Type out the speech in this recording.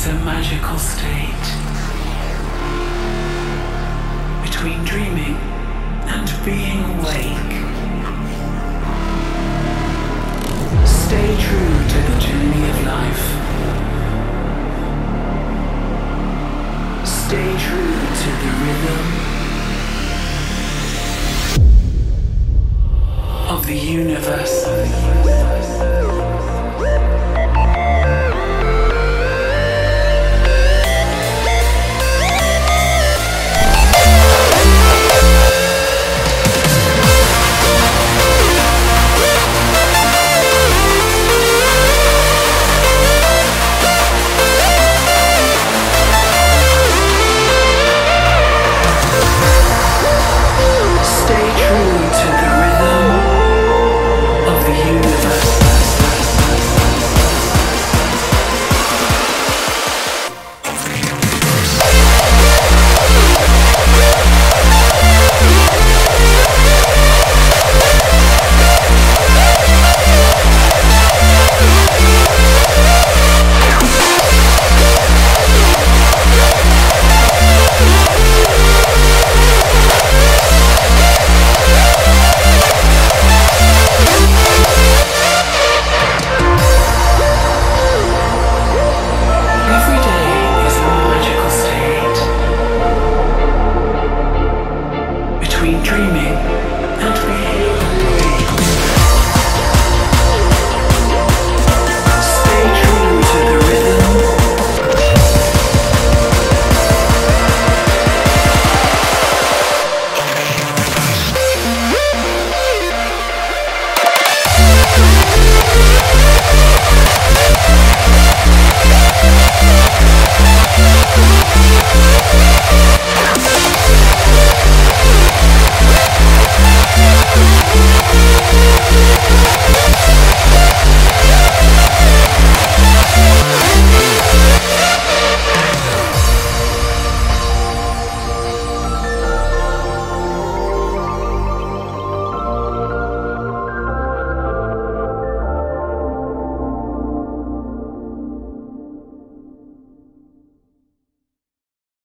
is a magical state between dreaming and being awake. Stay true to the journey of life. Stay true to the rhythm of the universe.